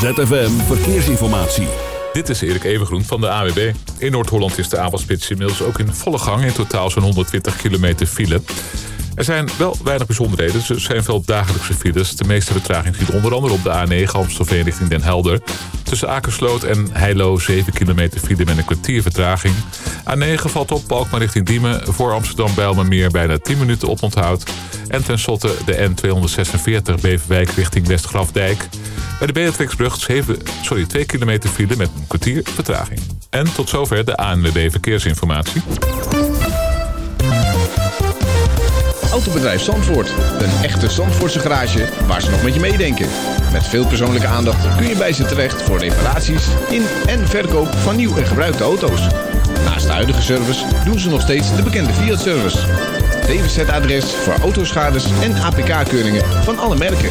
ZFM Verkeersinformatie. Dit is Erik Evengroen van de AWB. In Noord-Holland is de avondspits inmiddels ook in volle gang. In totaal zo'n 120 kilometer file. Er zijn wel weinig bijzonderheden. Er zijn veel dagelijkse files. De meeste vertraging ziet onder andere op de A9 Amstelveen richting Den Helder. Tussen Akersloot en Heilo 7 kilometer file met een kwartier vertraging. A9 valt op Alkmaar richting Diemen. Voor Amsterdam Bijlmermeer bijna 10 minuten op onthoud. En tenslotte de N246 Beverwijk richting Westgrafdijk. Bij de Beatrixbrug 7, sorry, 2 kilometer file met een kwartier vertraging. En tot zover de ANWB Verkeersinformatie. Autobedrijf Zandvoort. Een echte Zandvoortse garage waar ze nog met je meedenken. Met veel persoonlijke aandacht kun je bij ze terecht voor reparaties in en verkoop van nieuw en gebruikte auto's. Naast de huidige service doen ze nog steeds de bekende Fiat-service. DWZ-adres voor autoschades en APK-keuringen van alle merken.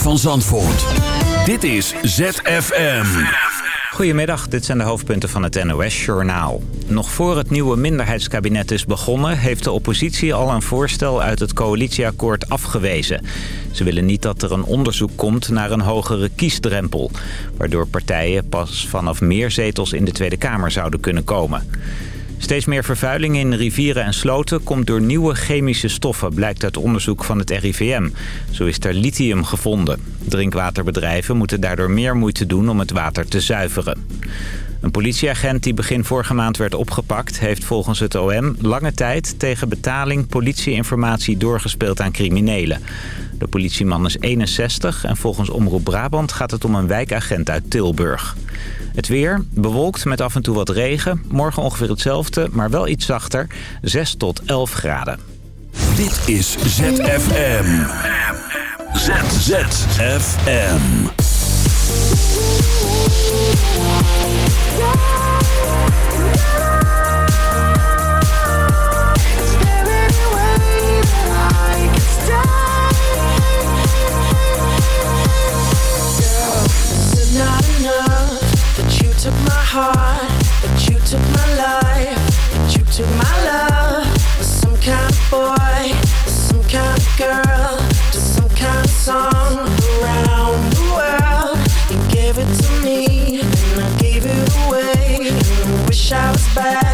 van Zandvoort. Dit is ZFM. Goedemiddag, dit zijn de hoofdpunten van het NOS-journaal. Nog voor het nieuwe minderheidskabinet is begonnen... heeft de oppositie al een voorstel uit het coalitieakkoord afgewezen. Ze willen niet dat er een onderzoek komt naar een hogere kiesdrempel... waardoor partijen pas vanaf meer zetels in de Tweede Kamer zouden kunnen komen. Steeds meer vervuiling in rivieren en sloten komt door nieuwe chemische stoffen, blijkt uit onderzoek van het RIVM. Zo is er lithium gevonden. Drinkwaterbedrijven moeten daardoor meer moeite doen om het water te zuiveren. Een politieagent die begin vorige maand werd opgepakt... heeft volgens het OM lange tijd tegen betaling politieinformatie doorgespeeld aan criminelen. De politieman is 61 en volgens Omroep Brabant gaat het om een wijkagent uit Tilburg. Het weer, bewolkt met af en toe wat regen. Morgen ongeveer hetzelfde, maar wel iets zachter. 6 tot 11 graden. Dit is ZFM. ZZFM. Took my heart, that you took my life, that you took my love? Was some kind of boy, some kind of girl, just some kind of song around the world. You gave it to me, and I gave it away. And I wish I was back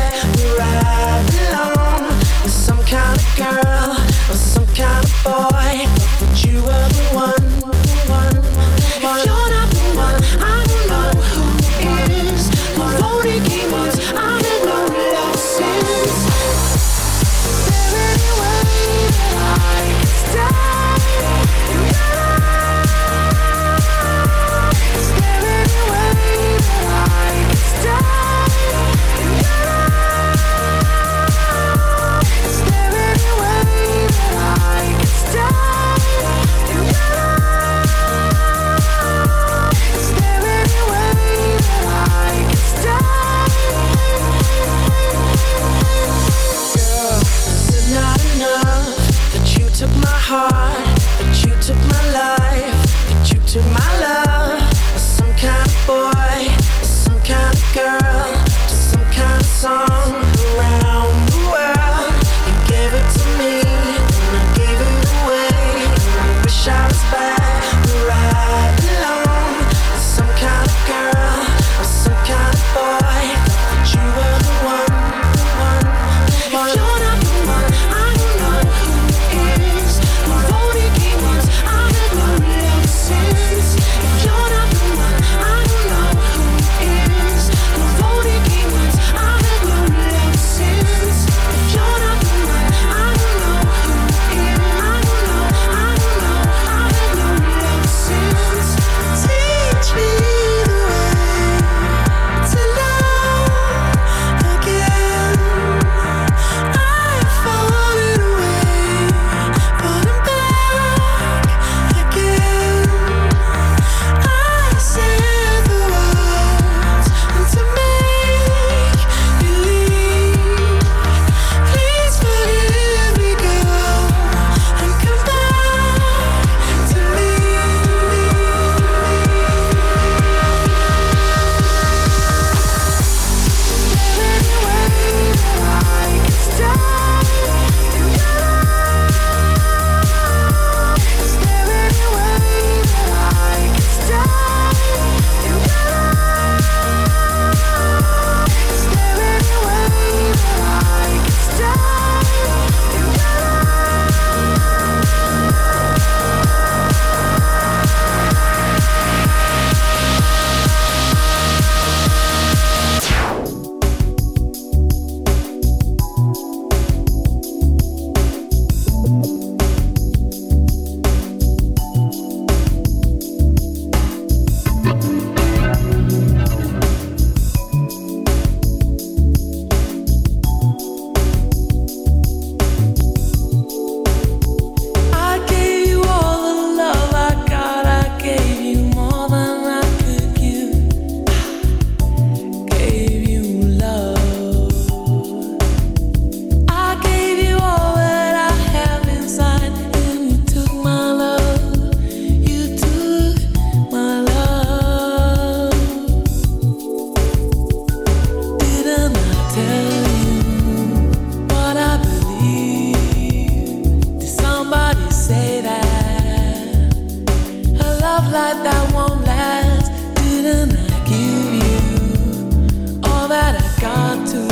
life that won't last. Didn't I give you all that I got to?